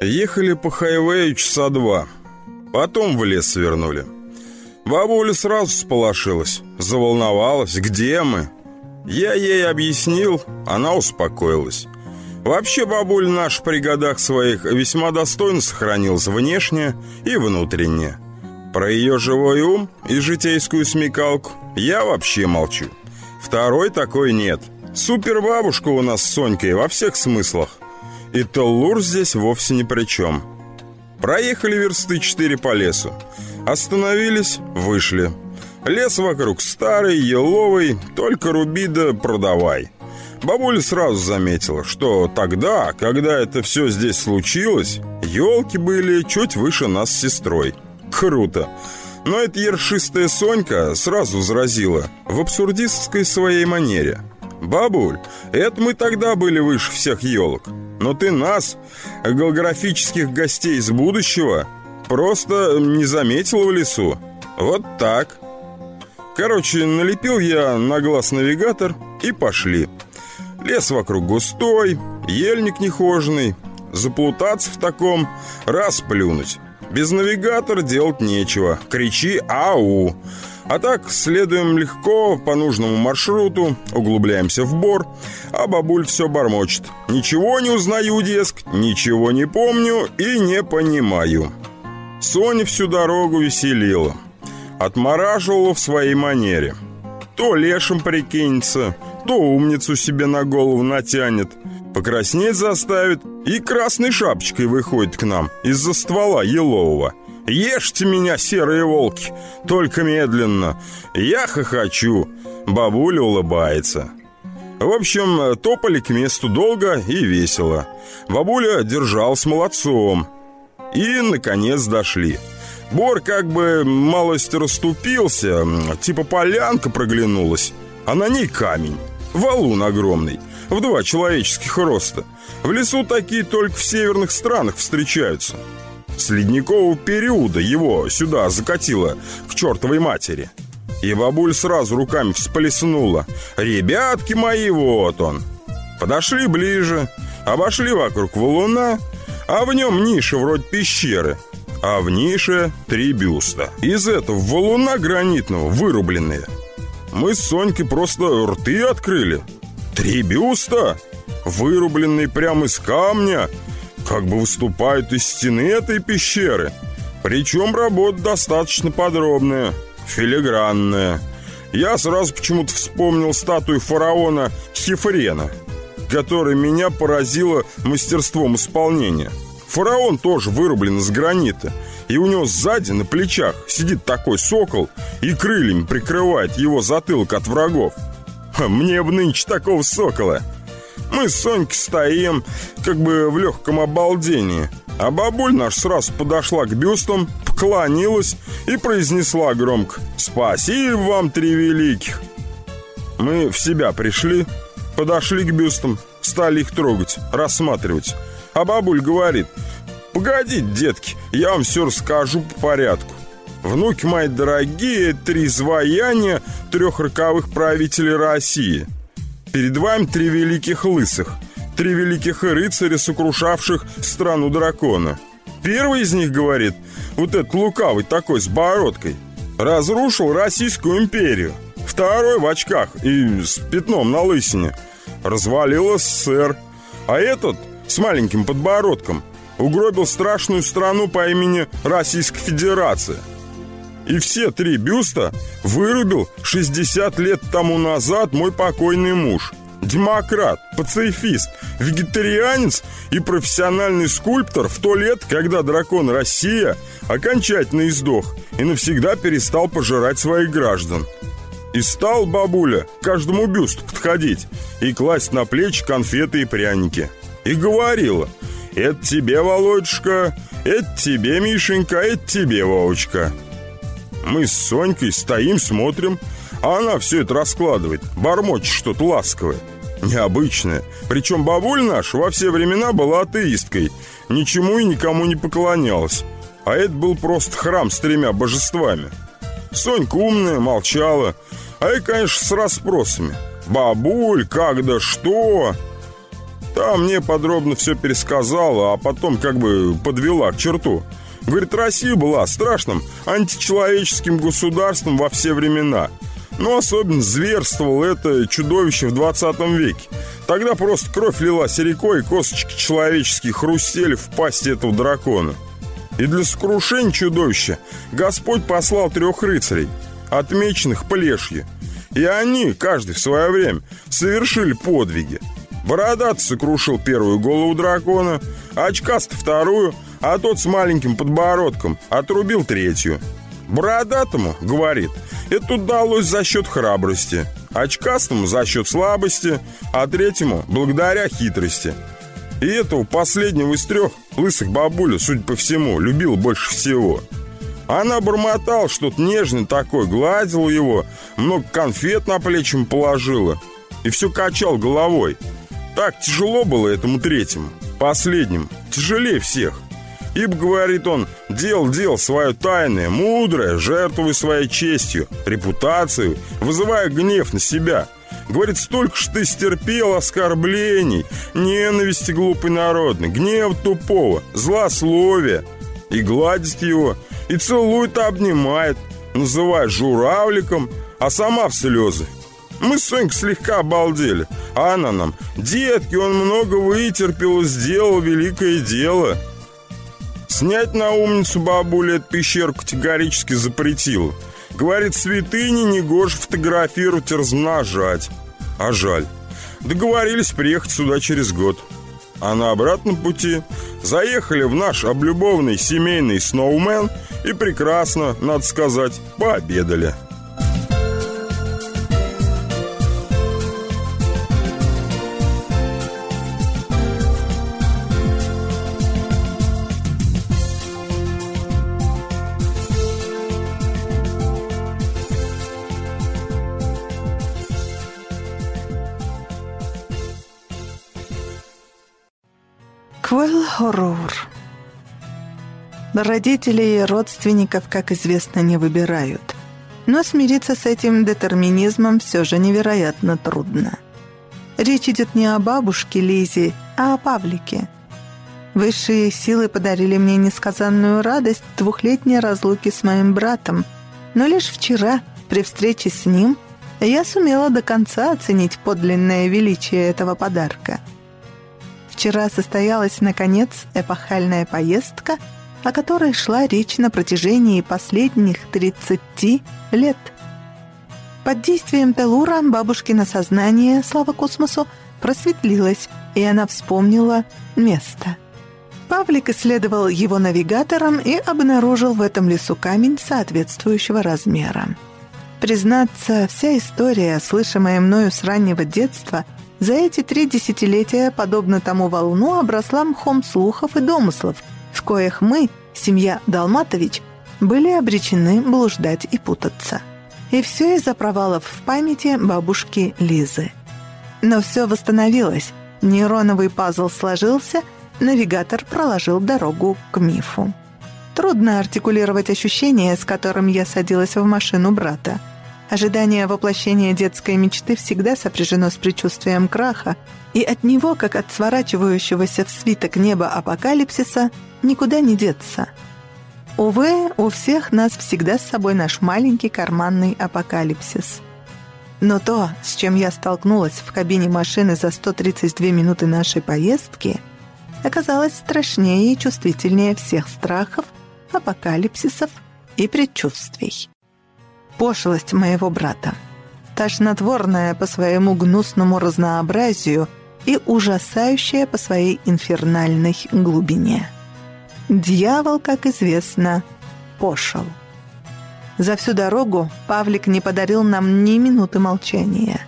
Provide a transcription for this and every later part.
Ехали по хайвею часа два. Потом в лес свернули. Бабуля сразу сполошилась, заволновалась. Где мы? Я ей объяснил, она успокоилась. Вообще бабуль наш при годах своих весьма достойно сохранилась внешне и внутренне. Про ее живой ум и житейскую смекалку я вообще молчу. Второй такой нет. Супербабушка у нас с Сонькой во всех смыслах. И Толлур здесь вовсе ни при чем. Проехали версты четыре по лесу. Остановились, вышли. Лес вокруг старый, еловый, только руби да продавай. Бабуля сразу заметила, что тогда, когда это все здесь случилось, елки были чуть выше нас с сестрой. Круто. Но эта ершистая Сонька сразу возразила в абсурдистской своей манере. «Бабуль, это мы тогда были выше всех елок. Но ты нас, голографических гостей из будущего, просто не заметила в лесу. Вот так». Короче, налепил я на глаз навигатор и пошли. Лес вокруг густой, ельник нехоженный. Заплутаться в таком, раз плюнуть. Без навигатора делать нечего. Кричи «Ау!». А так, следуем легко по нужному маршруту, углубляемся в бор, а бабуль все бормочет. Ничего не узнаю, деск, ничего не помню и не понимаю. Соня всю дорогу веселила. Отмораживала в своей манере. То лешим прикинется, то умницу себе на голову натянет, покраснеть заставит и красной шапочкой выходит к нам из-за ствола елового. «Ешьте меня, серые волки, только медленно. Я хохочу». Бабуля улыбается. В общем, топали к месту долго и весело. Бабуля держалась молодцом. И, наконец, дошли. Бор как бы малость расступился, типа полянка проглянулась, а на ней камень. Валун огромный, в два человеческих роста. В лесу такие только в северных странах встречаются. С ледникового периода его сюда закатило к чертовой матери. И бабуль сразу руками всплеснула. «Ребятки мои, вот он!» Подошли ближе, обошли вокруг валуна, а в нем ниша вроде пещеры, а в нише три бюста. Из этого валуна гранитного вырубленные. Мы с Сонькой просто рты открыли. Три бюста, вырубленные прямо из камня, как бы выступают из стены этой пещеры. Причем работа достаточно подробная, филигранная. Я сразу почему-то вспомнил статую фараона Хефрена, которая меня поразила мастерством исполнения. Фараон тоже вырублен из гранита, и у него сзади на плечах сидит такой сокол и крыльями прикрывает его затылок от врагов. Мне бы нынче такого сокола. Мы с Сонькой стоим, как бы в легком обалдении. А бабуль наш сразу подошла к бюстам, поклонилась и произнесла громко «Спасибо вам, три великих!» Мы в себя пришли, подошли к бюстам, стали их трогать, рассматривать. А бабуль говорит «Погодите, детки, я вам все расскажу по порядку. Внуки мои дорогие, три изваяния трех роковых правителей России. Перед вами три великих лысых, три великих рыцаря, сокрушавших страну дракона. Первый из них, говорит, вот этот лукавый такой с бородкой, разрушил Российскую империю. Второй в очках и с пятном на лысине развалил СССР. А этот с маленьким подбородком угробил страшную страну по имени Российская Федерация – и все три бюста вырубил 60 лет тому назад мой покойный муж. Демократ, пацифист, вегетарианец и профессиональный скульптор в то лет, когда дракон Россия окончательно издох и навсегда перестал пожирать своих граждан. И стал бабуля к каждому бюсту подходить и класть на плечи конфеты и пряники. И говорила, это тебе, Володюшка, это тебе, Мишенька, это тебе, Вовочка. Мы с Сонькой стоим, смотрим, а она все это раскладывает, бормочет что-то ласковое. Необычное. Причем бабуль наша во все времена была атеисткой, ничему и никому не поклонялась. А это был просто храм с тремя божествами. Сонька умная, молчала, а я, конечно, с расспросами. «Бабуль, как да что?» Та мне подробно все пересказала, а потом как бы подвела к черту. Говорит, Россия была страшным античеловеческим государством во все времена. Но особенно зверствовало это чудовище в 20 веке. Тогда просто кровь лилась рекой, и косточки человеческие хрустели в пасти этого дракона. И для сокрушения чудовища Господь послал трех рыцарей, отмеченных плешью. И они, каждый в свое время, совершили подвиги. Бородат сокрушил первую голову дракона, очкаст вторую, а тот с маленьким подбородком отрубил третью. Бородатому, говорит, это удалось за счет храбрости, очкастому за счет слабости, а третьему благодаря хитрости. И этого последнего из трех лысых бабуля, судя по всему, любил больше всего. Она бормотала что-то нежное такое, гладила его, много конфет на плечи ему положила и все качал головой. Так тяжело было этому третьему, последнему, тяжелее всех. Ибо, говорит он, дел дел свое тайное, мудрое, жертвуя своей честью, репутацию, вызывая гнев на себя. Говорит, столько ж ты стерпел оскорблений, ненависти глупой народной, гнев тупого, злословия. И гладит его, и целует, и обнимает, называет журавликом, а сама в слезы. Мы с Сонькой слегка обалдели, а она нам, детки, он много вытерпел и сделал великое дело. Снять на умницу бабуля эту пещеру категорически запретила. Говорит, святыни не гоже фотографировать и размножать. А жаль. Договорились приехать сюда через год. А на обратном пути заехали в наш облюбованный семейный сноумен и прекрасно, надо сказать, пообедали. Квел-хоррор. Родителей и родственников, как известно, не выбирают. Но смириться с этим детерминизмом все же невероятно трудно. Речь идет не о бабушке Лизе, а о Павлике. Высшие силы подарили мне несказанную радость двухлетней разлуки с моим братом, но лишь вчера, при встрече с ним, я сумела до конца оценить подлинное величие этого подарка – Вчера состоялась, наконец, эпохальная поездка, о которой шла речь на протяжении последних 30 лет. Под действием Телура бабушкино сознание, слава космосу, просветлилось, и она вспомнила место. Павлик исследовал его навигатором и обнаружил в этом лесу камень соответствующего размера. Признаться, вся история, слышимая мною с раннего детства – за эти три десятилетия, подобно тому волну, обросла мхом слухов и домыслов, в коих мы, семья Далматович, были обречены блуждать и путаться. И все из-за провалов в памяти бабушки Лизы. Но все восстановилось, нейроновый пазл сложился, навигатор проложил дорогу к мифу. Трудно артикулировать ощущение, с которым я садилась в машину брата – Ожидание воплощения детской мечты всегда сопряжено с предчувствием краха, и от него, как от сворачивающегося в свиток неба апокалипсиса, никуда не деться. Увы, у всех нас всегда с собой наш маленький карманный апокалипсис. Но то, с чем я столкнулась в кабине машины за 132 минуты нашей поездки, оказалось страшнее и чувствительнее всех страхов, апокалипсисов и предчувствий пошлость моего брата. Тошнотворная по своему гнусному разнообразию и ужасающая по своей инфернальной глубине. Дьявол, как известно, пошел. За всю дорогу Павлик не подарил нам ни минуты молчания.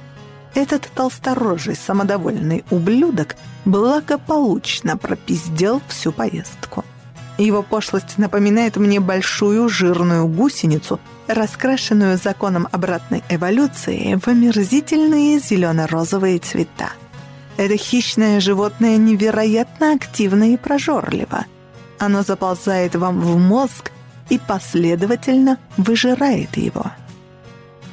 Этот толсторожий, самодовольный ублюдок благополучно пропиздел всю поездку. Его пошлость напоминает мне большую жирную гусеницу, раскрашенную законом обратной эволюции в омерзительные зелено-розовые цвета. Это хищное животное невероятно активно и прожорливо. Оно заползает вам в мозг и последовательно выжирает его.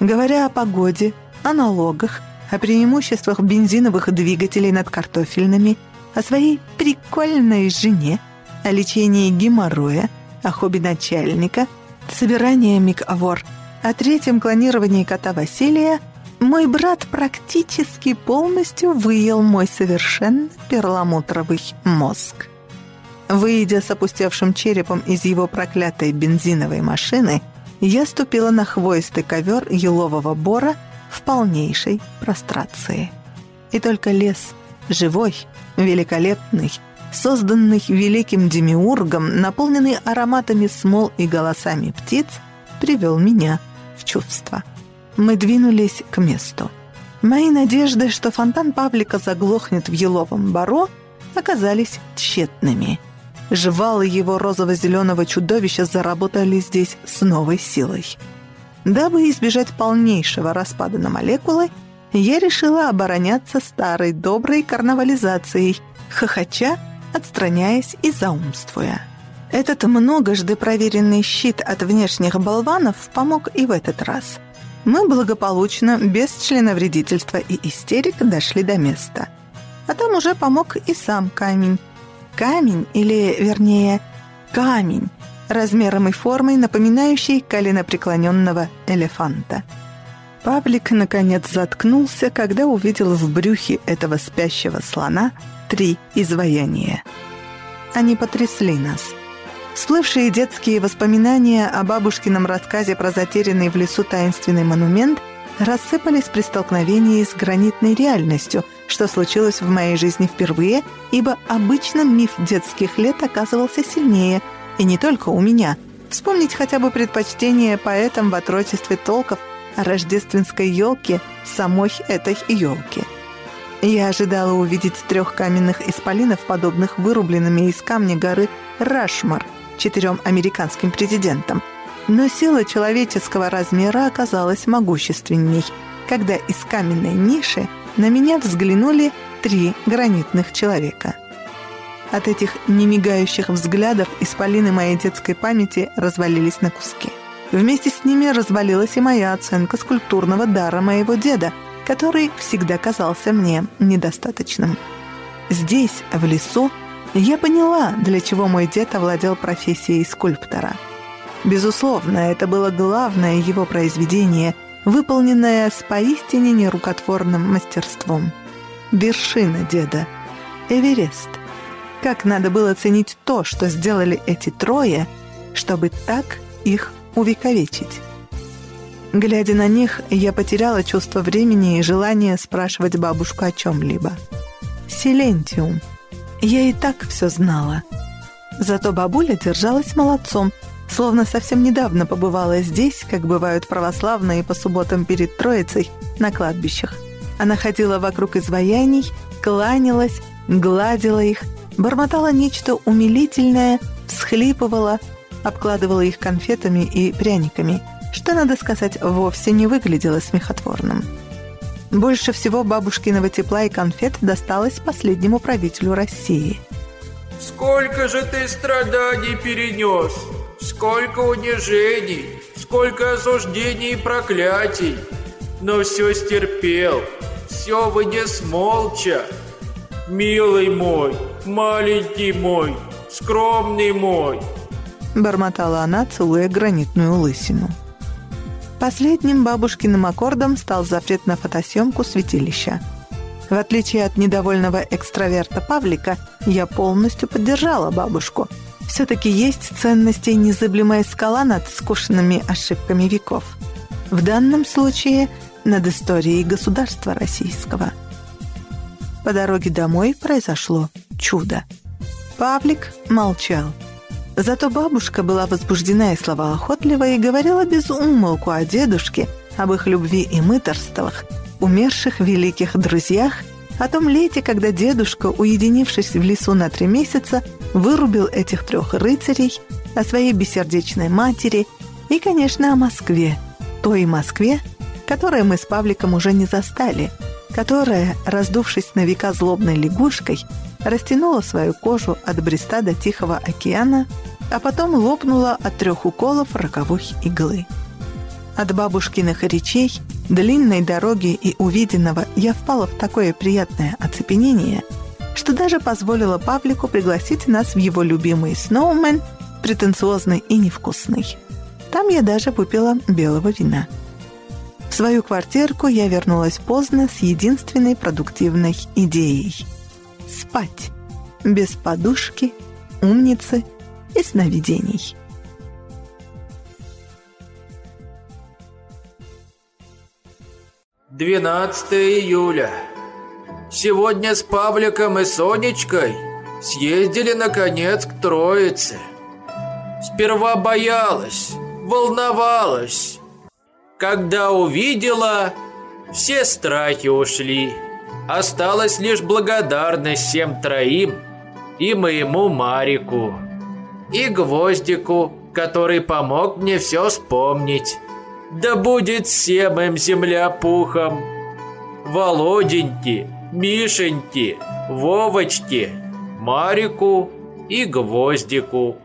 Говоря о погоде, о налогах, о преимуществах бензиновых двигателей над картофельными, о своей прикольной жене, о лечении геморроя, о хобби начальника, собирании микавор, о третьем клонировании кота Василия, мой брат практически полностью выел мой совершенно перламутровый мозг. Выйдя с опустевшим черепом из его проклятой бензиновой машины, я ступила на хвоистый ковер елового бора в полнейшей прострации. И только лес, живой, великолепный, созданный великим демиургом, наполненный ароматами смол и голосами птиц, привел меня в чувство. Мы двинулись к месту. Мои надежды, что фонтан Павлика заглохнет в еловом баро, оказались тщетными. Жвалы его розово-зеленого чудовища заработали здесь с новой силой. Дабы избежать полнейшего распада на молекулы, я решила обороняться старой доброй карнавализацией, хохоча, отстраняясь и заумствуя. Этот многожды проверенный щит от внешних болванов помог и в этот раз. Мы благополучно, без членовредительства и истерик, дошли до места. А там уже помог и сам камень. Камень, или, вернее, камень, размером и формой, напоминающий коленопреклоненного элефанта. Павлик, наконец, заткнулся, когда увидел в брюхе этого спящего слона три изваяния. Они потрясли нас. Всплывшие детские воспоминания о бабушкином рассказе про затерянный в лесу таинственный монумент рассыпались при столкновении с гранитной реальностью, что случилось в моей жизни впервые, ибо обычно миф детских лет оказывался сильнее – и не только у меня. Вспомнить хотя бы предпочтение поэтам в отрочестве толков о рождественской елке самой этой елки. Я ожидала увидеть трех каменных исполинов, подобных вырубленными из камня горы Рашмар, четырем американским президентам. Но сила человеческого размера оказалась могущественней, когда из каменной ниши на меня взглянули три гранитных человека — от этих немигающих взглядов исполины моей детской памяти развалились на куски. Вместе с ними развалилась и моя оценка скульптурного дара моего деда, который всегда казался мне недостаточным. Здесь, в лесу, я поняла, для чего мой дед овладел профессией скульптора. Безусловно, это было главное его произведение, выполненное с поистине нерукотворным мастерством. Вершина деда. Эверест — как надо было ценить то, что сделали эти трое, чтобы так их увековечить. Глядя на них, я потеряла чувство времени и желание спрашивать бабушку о чем-либо. Силентиум. Я и так все знала. Зато бабуля держалась молодцом, словно совсем недавно побывала здесь, как бывают православные по субботам перед Троицей, на кладбищах. Она ходила вокруг изваяний, кланялась, гладила их, бормотала нечто умилительное, всхлипывала, обкладывала их конфетами и пряниками, что, надо сказать, вовсе не выглядело смехотворным. Больше всего бабушкиного тепла и конфет досталось последнему правителю России. «Сколько же ты страданий перенес! Сколько унижений! Сколько осуждений и проклятий! Но все стерпел, все вынес молча!» «Милый мой, маленький мой, скромный мой!» Бормотала она, целуя гранитную лысину. Последним бабушкиным аккордом стал запрет на фотосъемку святилища. В отличие от недовольного экстраверта Павлика, я полностью поддержала бабушку. Все-таки есть ценности незыблемая скала над скучными ошибками веков. В данном случае над историей государства российского – по дороге домой произошло чудо. Павлик молчал. Зато бабушка была возбуждена и словоохотлива и говорила без умолку о дедушке, об их любви и мыторствах, умерших великих друзьях, о том лете, когда дедушка, уединившись в лесу на три месяца, вырубил этих трех рыцарей, о своей бессердечной матери и, конечно, о Москве, той Москве, которую мы с Павликом уже не застали – которая, раздувшись на века злобной лягушкой, растянула свою кожу от Бреста до Тихого океана, а потом лопнула от трех уколов роковой иглы. От бабушкиных речей длинной дороги и увиденного я впала в такое приятное оцепенение, что даже позволила Павлику пригласить нас в его любимый сноумен, претенциозный и невкусный. Там я даже выпила белого вина. В свою квартирку я вернулась поздно с единственной продуктивной идеей – спать. Без подушки, умницы и сновидений. 12 июля. Сегодня с Павликом и Сонечкой съездили, наконец, к Троице. Сперва боялась, волновалась. Когда увидела, все страхи ушли. Осталась лишь благодарность всем троим и моему Марику, и Гвоздику, который помог мне все вспомнить. Да будет всем им земля пухом. Володеньки, Мишеньки, Вовочки, Марику и Гвоздику.